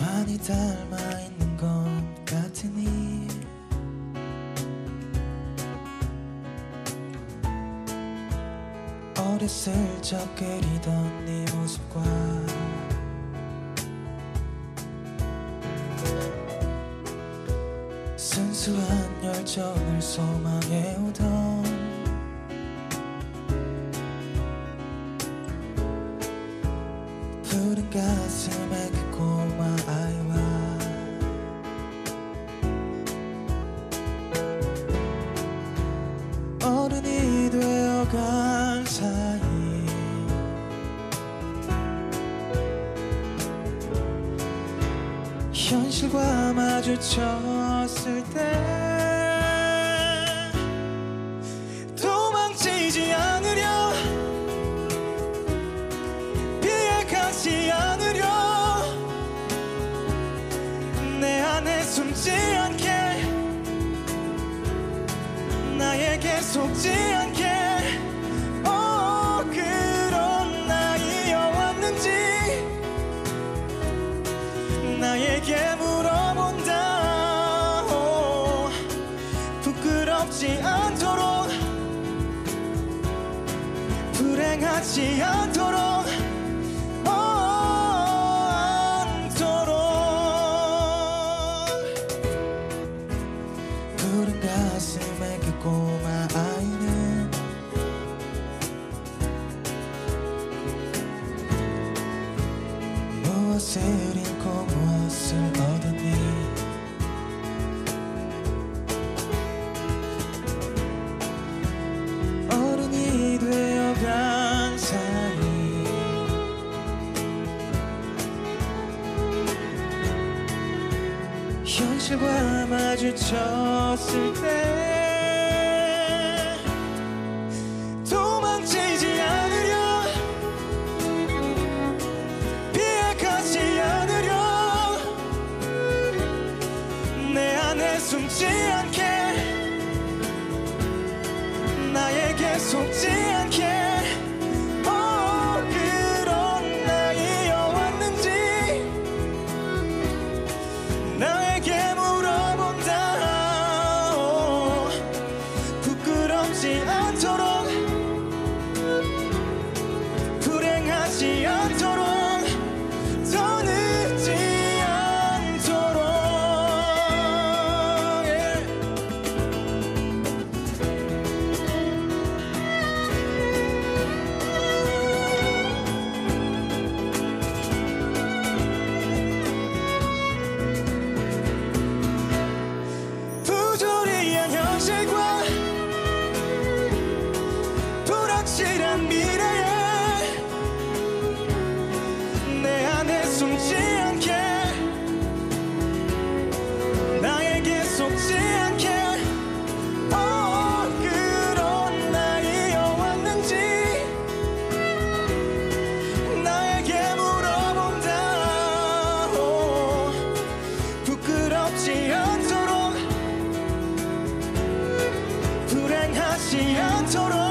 많이 닮아 있는 것 같으니 어렸을 적 그리던 네 모습과 순수한 열정을 소망해오던 현실과 마주쳤을 때 도망치지 않으려 비해가지 않으려 내 안에 숨지 않게 나에게 속지 않게 부끄럽지 않도록. 불행하지 않도록. 어, 푸른 가슴에 그 꼬마 아이는 무엇을 잃고 무엇을 얻었 현실과 마주쳤을 때 도망치지 않으려 비해가지 않으려. 내 안에 숨지 않게 나에게 속지 지지 않도록.